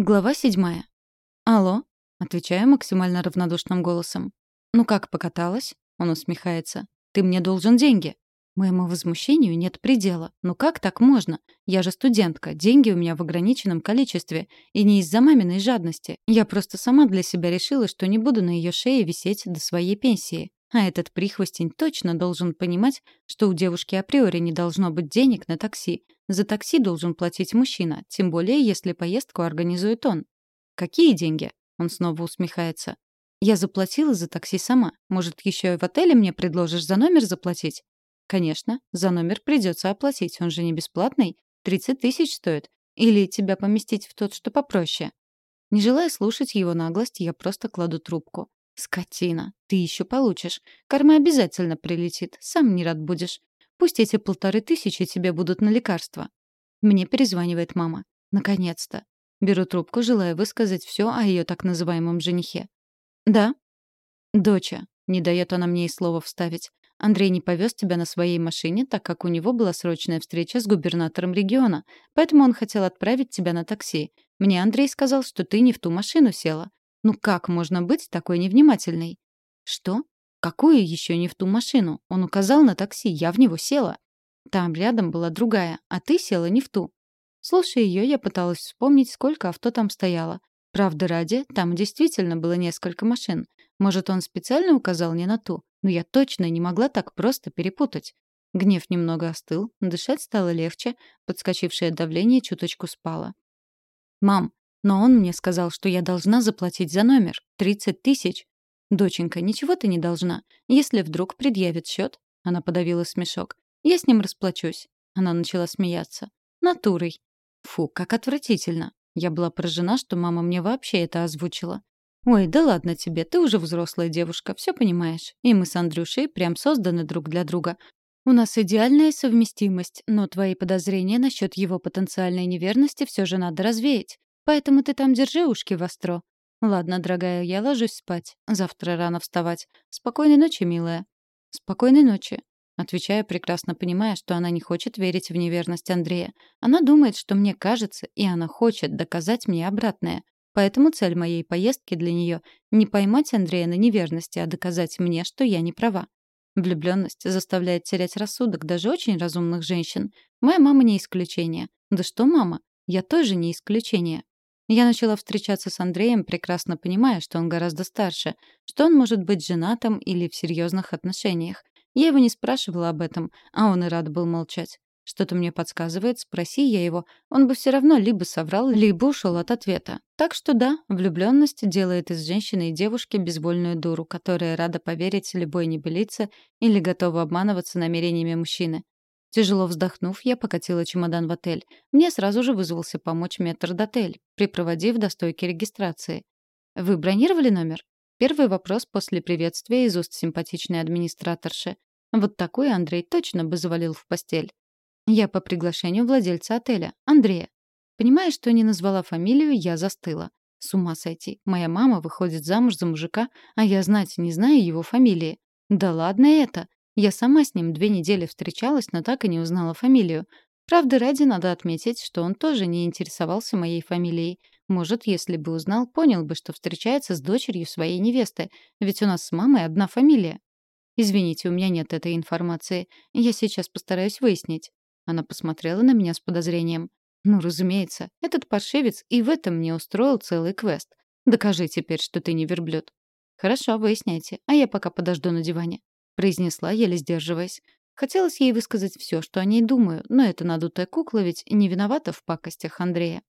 Глава седьмая. «Алло?» — отвечаю максимально равнодушным голосом. «Ну как, покаталась?» — он усмехается. «Ты мне должен деньги». Моему возмущению нет предела. Ну как так можно? Я же студентка, деньги у меня в ограниченном количестве. И не из-за маминой жадности. Я просто сама для себя решила, что не буду на ее шее висеть до своей пенсии. А этот прихвостень точно должен понимать, что у девушки априори не должно быть денег на такси. За такси должен платить мужчина, тем более если поездку организует он. «Какие деньги?» Он снова усмехается. «Я заплатила за такси сама. Может, еще и в отеле мне предложишь за номер заплатить?» «Конечно, за номер придется оплатить, он же не бесплатный. 30 тысяч стоит. Или тебя поместить в тот, что попроще?» Не желая слушать его наглость, я просто кладу трубку. «Скотина, ты еще получишь. Карма обязательно прилетит, сам не рад будешь. Пусть эти полторы тысячи тебе будут на лекарства». Мне перезванивает мама. Наконец-то. Беру трубку, желая высказать все о ее так называемом женихе. «Да?» «Доча». Не дает она мне и слова вставить. Андрей не повез тебя на своей машине, так как у него была срочная встреча с губернатором региона, поэтому он хотел отправить тебя на такси. Мне Андрей сказал, что ты не в ту машину села. Ну как можно быть такой невнимательной? Что? Какую еще не в ту машину? Он указал на такси, я в него села. Там рядом была другая, а ты села не в ту. Слушая ее, я пыталась вспомнить, сколько авто там стояло. Правда ради, там действительно было несколько машин. Может, он специально указал не на ту, но я точно не могла так просто перепутать. Гнев немного остыл, дышать стало легче, подскочившее давление чуточку спало. «Мам, но он мне сказал, что я должна заплатить за номер. 30 тысяч. Доченька, ничего ты не должна. Если вдруг предъявит счет, она подавила смешок. Я с ним расплачусь. Она начала смеяться. Натурой. Фу, как отвратительно. Я была поражена, что мама мне вообще это озвучила. «Ой, да ладно тебе, ты уже взрослая девушка, все понимаешь. И мы с Андрюшей прям созданы друг для друга. У нас идеальная совместимость, но твои подозрения насчет его потенциальной неверности все же надо развеять. Поэтому ты там держи ушки востро. Ладно, дорогая, я ложусь спать. Завтра рано вставать. Спокойной ночи, милая. Спокойной ночи. Отвечаю, прекрасно понимая, что она не хочет верить в неверность Андрея. Она думает, что мне кажется, и она хочет доказать мне обратное. Поэтому цель моей поездки для нее — не поймать Андрея на неверности, а доказать мне, что я не права. Влюбленность заставляет терять рассудок даже очень разумных женщин. Моя мама не исключение. Да что мама? Я тоже не исключение. Я начала встречаться с Андреем, прекрасно понимая, что он гораздо старше, что он может быть женатым или в серьезных отношениях. Я его не спрашивала об этом, а он и рад был молчать. Что-то мне подсказывает, спроси я его, он бы все равно либо соврал, либо ушел от ответа. Так что да, влюбленность делает из женщины и девушки безвольную дуру, которая рада поверить любой небылице или готова обманываться намерениями мужчины. Тяжело вздохнув, я покатила чемодан в отель. Мне сразу же вызвался помочь метрдотель, припроводив до стойки регистрации. «Вы бронировали номер?» Первый вопрос после приветствия из уст симпатичной администраторши. Вот такой Андрей точно бы завалил в постель. Я по приглашению владельца отеля, Андрея. Понимая, что не назвала фамилию, я застыла. С ума сойти. Моя мама выходит замуж за мужика, а я знать не знаю его фамилии. Да ладно это. Я сама с ним две недели встречалась, но так и не узнала фамилию. Правда, ради надо отметить, что он тоже не интересовался моей фамилией. Может, если бы узнал, понял бы, что встречается с дочерью своей невесты, ведь у нас с мамой одна фамилия. Извините, у меня нет этой информации. Я сейчас постараюсь выяснить. Она посмотрела на меня с подозрением. Ну, разумеется, этот паршивец и в этом мне устроил целый квест. Докажи теперь, что ты не верблюд. Хорошо, выясняйте, а я пока подожду на диване произнесла, еле сдерживаясь. Хотелось ей высказать все, что о ней думаю, но эта надутая кукла ведь не виновата в пакостях Андрея.